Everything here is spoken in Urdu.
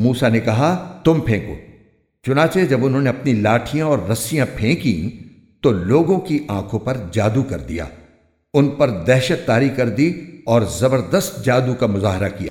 موسا نے کہا، تم پھینکو۔ چنانچہ جب انہوں نے اپنی لاٹھیاں اور رسیاں پھینکیں، تو لوگوں کی آنکھوں پر جادو کر دیا۔ ان پر دہشت تاری کر دی اور زبردست جادو کا مظاہرہ کیا۔